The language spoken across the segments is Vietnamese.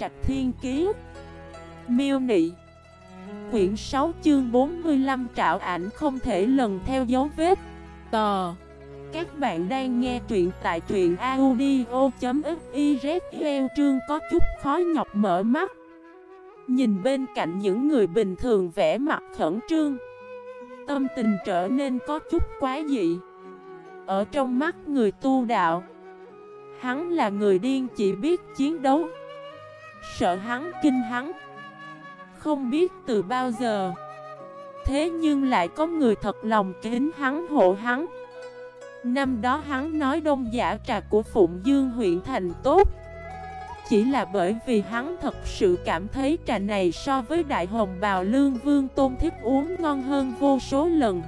Trạch Thiên Kiế Miêu Nị. Quyển 6 chương 45 trạo ảnh không thể lần theo dấu vết. Tờ. Các bạn đang nghe truyện tại truyện audio.xyz trương có chút khó nhọc mở mắt. Nhìn bên cạnh những người bình thường vẽ mặt khẩn trương. Tâm tình trở nên có chút quá dị. Ở trong mắt người tu đạo, Hắn là người điên chỉ biết chiến đấu. Sợ hắn, kinh hắn. Không biết từ bao giờ. Thế nhưng lại có người thật lòng kính hắn, hộ hắn. Năm đó hắn nói đông giả trà của Phụng Dương huyện thành tốt. Chỉ là bởi vì hắn thật sự cảm thấy trà này so với đại hồng bào lương vương tôn thiết uống ngon hơn vô số lần.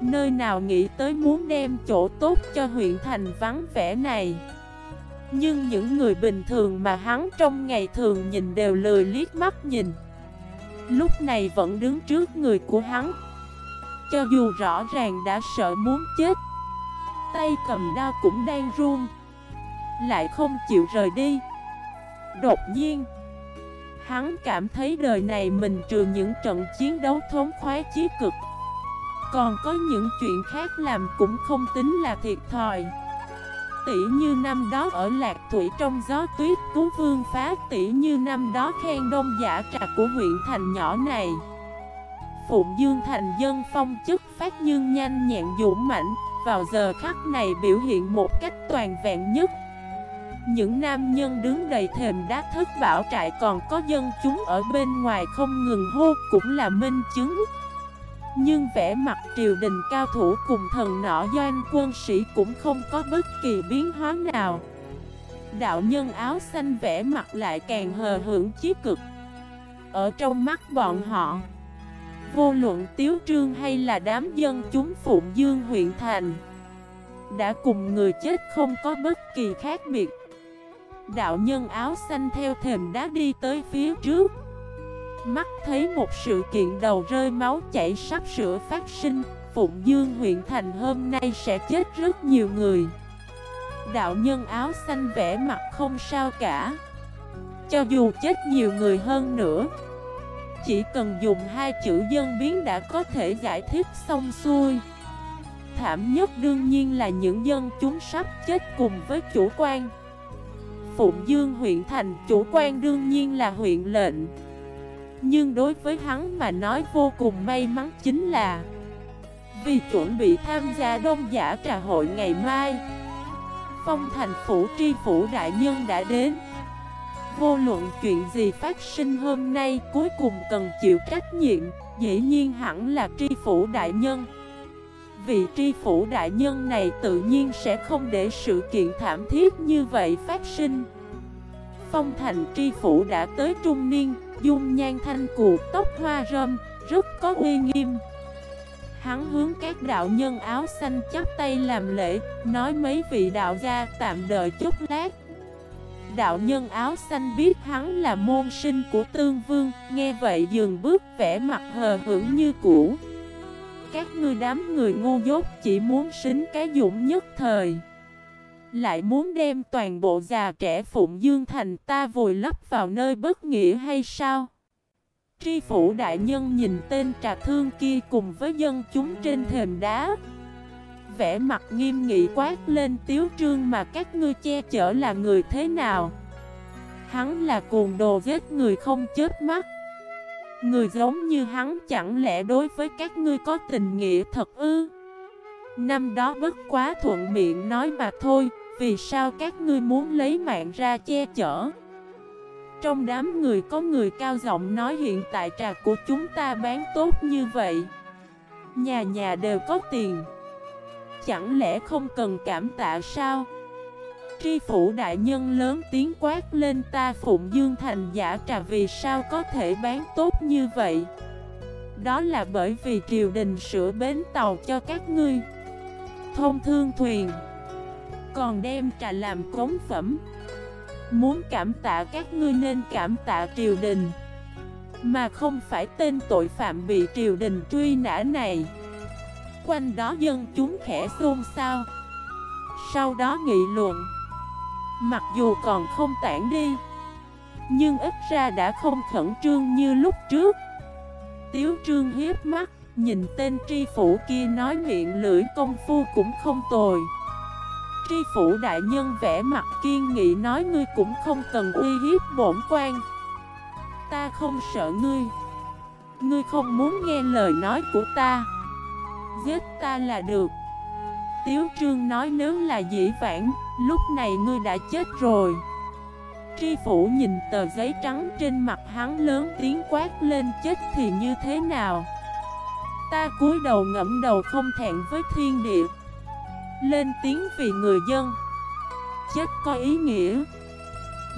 Nơi nào nghĩ tới muốn đem chỗ tốt cho huyện thành vắng vẻ này. Nhưng những người bình thường mà hắn trong ngày thường nhìn đều lười liếc mắt nhìn. Lúc này vẫn đứng trước người của hắn. Cho dù rõ ràng đã sợ muốn chết, Tay cầm đao cũng đang run, Lại không chịu rời đi. Đột nhiên, Hắn cảm thấy đời này mình trừ những trận chiến đấu thốn khoái chí cực, Còn có những chuyện khác làm cũng không tính là thiệt thòi. Tỷ như năm đó ở Lạc Thủy trong gió tuyết, cứu vương phá Tỷ như năm đó khen đông giả trà của huyện thành nhỏ này. Phụng Dương thành dân phong chức, phát nhưng nhanh nhẹn dũng mãnh, Vào giờ khắc này biểu hiện một cách toàn vẹn nhất. Những nam nhân đứng đầy thềm đá thất bảo trại còn có dân chúng ở bên ngoài không ngừng hô, cũng là minh chứng. Nhưng vẻ mặt triều đình cao thủ cùng thần nọ doanh quân sĩ cũng không có bất kỳ biến hóa nào. Đạo nhân áo xanh vẻ mặt lại càng hờ hưởng chí cực. Ở trong mắt bọn họ, Vô luận tiếu trương hay là đám dân chúng Phụng Dương huyện thành, Đã cùng người chết không có bất kỳ khác biệt. Đạo nhân áo xanh theo thềm đá đi tới phía trước. Mắt thấy một sự kiện đầu rơi máu chảy sắp sửa phát sinh, Phụng Dương huyện thành hôm nay sẽ chết rất nhiều người. Đạo nhân áo xanh vẽ mặt không sao cả. Cho dù chết nhiều người hơn nữa, Chỉ cần dùng hai chữ dân biến đã có thể giải thích xong xuôi. Thảm nhất đương nhiên là những dân chúng sắp chết cùng với chủ quan. Phụng Dương huyện thành chủ quan đương nhiên là huyện lệnh. Nhưng đối với hắn mà nói vô cùng may mắn chính là Vì chuẩn bị tham gia đông giả trà hội ngày mai. Phong thành phủ tri phủ đại nhân đã đến. Vô luận chuyện gì phát sinh hôm nay cuối cùng cần chịu trách nhiệm Dĩ nhiên hẳn là tri phủ đại nhân. Vị tri phủ đại nhân này tự nhiên sẽ không để sự kiện thảm thiết như vậy phát sinh. Phong thành tri phủ đã tới trung niên, dung nhan thanh cụ tóc hoa râm, rất có uy nghiêm. Hắn hướng các đạo nhân áo xanh chắp tay làm lễ, nói mấy vị đạo gia tạm đợi chút lát. Đạo nhân áo xanh biết hắn là môn sinh của tương vương, nghe vậy dừng bước vẻ mặt hờ hững như cũ. Các ngươi đám người ngu dốt chỉ muốn xính cái dũng nhất thời lại muốn đem toàn bộ già trẻ Phụng Dương Thành ta vùi lấp vào nơi bất nghĩa hay sao? Tri phủ đại nhân nhìn tên trà thương kia cùng với dân chúng trên thềm đá. Vẽ mặt nghiêm nghị quát lên, tiếu trương mà các ngươi che chở là người thế nào? Hắn là cuồng đồ giết người không chết mắt. Người giống như hắn chẳng lẽ đối với các ngươi có tình nghĩa thật ư? Năm đó bất quá thuận miệng nói mà thôi, Vì sao các ngươi muốn lấy mạng ra che chở? Trong đám người có người cao giọng nói hiện tại trà của chúng ta bán tốt như vậy. Nhà nhà đều có tiền. Chẳng lẽ không cần cảm tạ sao? Tri phủ đại nhân lớn tiếng quát lên ta Phụng Dương Thành giả trà vì sao có thể bán tốt như vậy? Đó là bởi vì triều đình sửa bến tàu cho các ngươi thông thương thuyền. Còn đem trà làm cống phẩm. Muốn cảm tạ các ngươi nên cảm tạ triều đình. Mà không phải tên tội phạm bị triều đình truy nã này. Quanh đó dân chúng khẽ xôn xao. Sau đó nghị luận. Mặc dù còn không tản đi, Nhưng ít ra đã không khẩn trương như lúc trước. Tiếu trương hiếp mắt. Nhìn tên tri phủ kia nói miệng lưỡi công phu cũng không tồi. Tri phủ đại nhân vẽ mặt kiên nghị nói ngươi cũng không cần uy hiếp bổn quan. Ta không sợ ngươi. Ngươi không muốn nghe lời nói của ta. Giết ta là được. Tiếu trương nói nếu là dĩ vãng, Lúc này ngươi đã chết rồi. Tri phủ nhìn tờ giấy trắng trên mặt hắn lớn tiếng quát lên, chết thì như thế nào? Ta cúi đầu ngẫm đầu không thẹn với thiên địa. Lên tiếng vì người dân. Chết có ý nghĩa.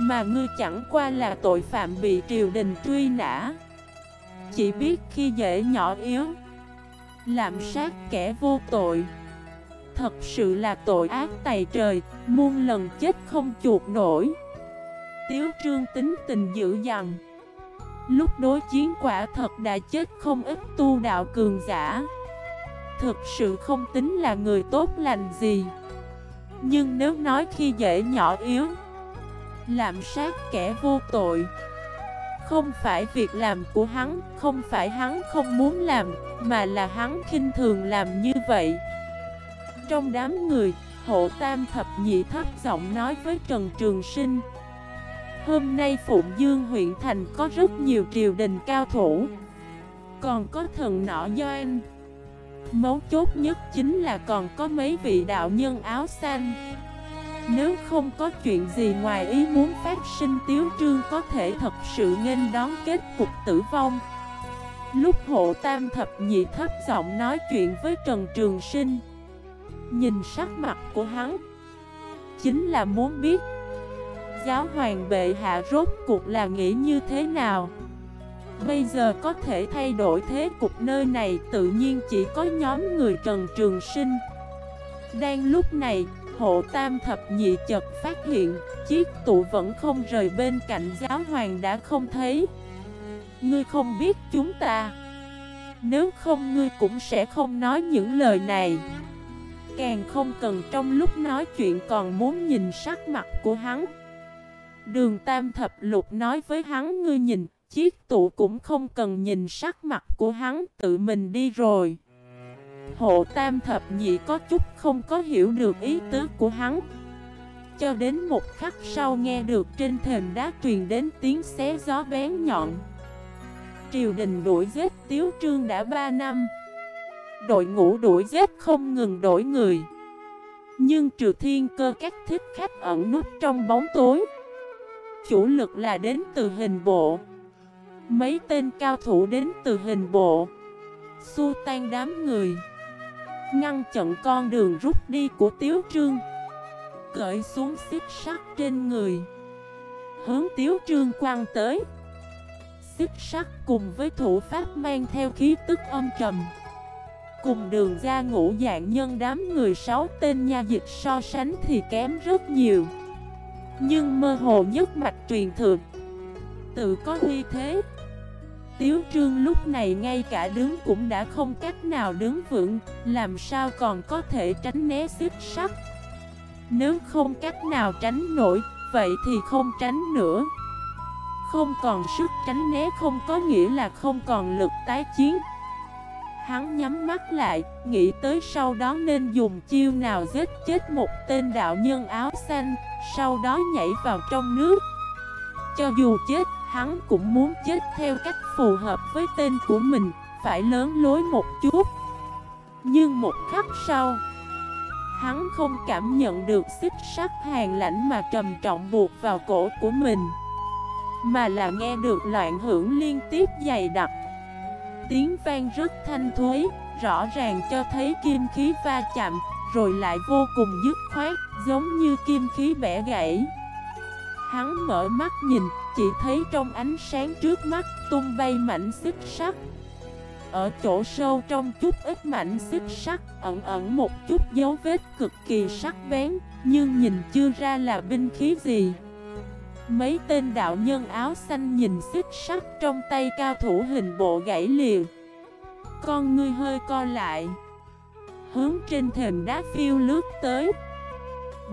Mà ngươi chẳng qua là tội phạm bị triều đình truy nã. Chỉ biết khi dễ nhỏ yếu Làm sát kẻ vô tội. Thật sự là tội ác tày trời, Muôn lần chết không chuột nổi. Tiếu trương tính tình dữ dằn. Lúc đối chiến quả thật đã chết không ít tu đạo cường giả. Thực sự không tính là người tốt lành gì. Nhưng nếu nói khi dễ nhỏ yếu Làm sát kẻ vô tội, Không phải việc làm của hắn, Không phải hắn không muốn làm, Mà là hắn khinh thường làm như vậy. Trong đám người, Hộ Tam Thập Nhị thấp giọng nói với Trần Trường Sinh Hôm nay Phụng Dương huyện thành có rất nhiều triều đình cao thủ, Còn có thần nọ Doan. Mấu chốt nhất chính là còn có mấy vị đạo nhân áo xanh. Nếu không có chuyện gì ngoài ý muốn phát sinh, tiếu trương có thể thật sự nghênh đón kết cục tử vong. Lúc hộ tam thập nhị thấp giọng nói chuyện với Trần Trường Sinh, Nhìn sắc mặt của hắn, Chính là muốn biết giáo hoàng bệ hạ rốt cuộc là nghĩ như thế nào? Bây giờ có thể thay đổi thế cục nơi này tự nhiên chỉ có nhóm người Trần Trường Sinh. Đang lúc này, hộ tam thập nhị chợt phát hiện Chiếc tụ vẫn không rời bên cạnh giáo hoàng đã không thấy. Ngươi không biết chúng ta. Nếu không ngươi cũng sẽ không nói những lời này. Càng không cần trong lúc nói chuyện còn muốn nhìn sắc mặt của hắn. Đường Tam Thập Lục nói với hắn ngươi nhìn, chiếc tụ cũng không cần nhìn sắc mặt của hắn, tự mình đi rồi. Hộ Tam Thập Nhị có chút không có hiểu được ý tứ của hắn. Cho đến một khắc sau nghe được trên thềm đá truyền đến tiếng xé gió bén nhọn. Triều đình đuổi giết Tiếu Trương đã 3 năm. Đội ngũ đuổi giết không ngừng đổi người. Nhưng trừ thiên cơ các thích khách ẩn nút trong bóng tối. Chủ lực là đến từ hình bộ. Mấy tên cao thủ đến từ hình bộ. Xua tan đám người. Ngăn chặn con đường rút đi của Tiếu Trương. Cởi xuống xích sắt trên người. Hướng Tiếu Trương quăng tới. Xích sắt cùng với thủ pháp mang theo khí tức âm trầm. Cùng đường ra ngũ dạng nhân đám người, sáu tên nha dịch so sánh thì kém rất nhiều nhưng mơ hồ nhất mạch truyền thừa. Tự có uy thế. Tiếu trương lúc này ngay cả đứng cũng đã không cách nào đứng vững, Làm sao còn có thể tránh né xích sắt? Nếu không cách nào tránh nổi, Vậy thì không tránh nữa. Không còn sức tránh né, không có nghĩa là không còn lực tái chiến. Hắn nhắm mắt lại, nghĩ tới sau đó nên dùng chiêu nào giết chết một tên đạo nhân áo xanh, sau đó nhảy vào trong nước. Cho dù chết, hắn cũng muốn chết theo cách phù hợp với tên của mình, phải lớn lối một chút. Nhưng một khắc sau, hắn không cảm nhận được xích sắc hàng lãnh mà trầm trọng buộc vào cổ của mình, mà là nghe được loạn hưởng liên tiếp dày đặc tiếng vang rất thanh thuế, rõ ràng cho thấy kim khí va chạm, rồi lại vô cùng dứt khoát, giống như kim khí bẻ gãy. Hắn mở mắt nhìn, chỉ thấy trong ánh sáng trước mắt tung bay mảnh xích sắt. Ở chỗ sâu trong chút ít mảnh xích sắt, ẩn ẩn một chút dấu vết cực kỳ sắc bén, nhưng nhìn chưa ra là binh khí gì. Mấy tên đạo nhân áo xanh nhìn xích sắt trong tay cao thủ hình bộ gãy liền Con ngươi hơi co lại. Hướng trên thềm đá phiêu lướt tới.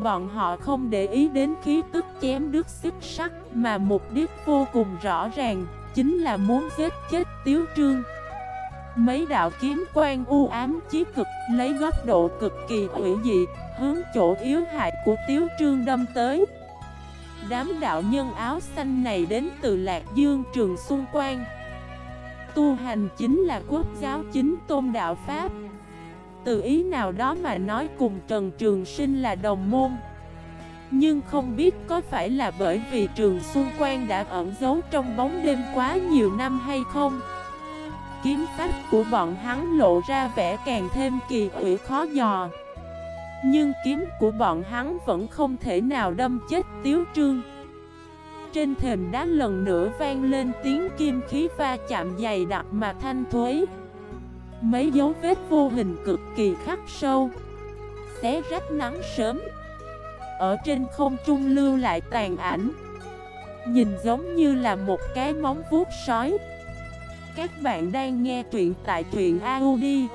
Bọn họ không để ý đến khí tức chém đứt xích sắt Mà mục đích vô cùng rõ ràng, Chính là muốn giết chết Tiếu Trương. Mấy đạo kiếm quan u ám chí cực Lấy góc độ cực kỳ quỷ dị, Hướng chỗ yếu hại của Tiếu Trương đâm tới. Đám đạo nhân áo xanh này đến từ Lạc Dương, Trường Xuân Quan Tu hành chính là quốc giáo chính tôn đạo Pháp. Từ ý nào đó mà nói cùng Trần Trường Sinh là đồng môn. Nhưng không biết có phải là bởi vì Trường Xuân Quan đã ẩn giấu trong bóng đêm quá nhiều năm hay không? Kiếm pháp của bọn hắn lộ ra vẻ càng thêm kỳ ủy khó dò nhưng kiếm của bọn hắn vẫn không thể nào đâm chết Tiếu Trương. Trên thềm đá lần nữa vang lên tiếng kim khí va chạm dày đặc mà thanh thuế. Mấy dấu vết vô hình cực kỳ khắc sâu, Xé rách nắng sớm. Ở trên không trung lưu lại tàn ảnh, Nhìn giống như là một cái móng vuốt sói. Các bạn đang nghe truyện tại truyện audio.fif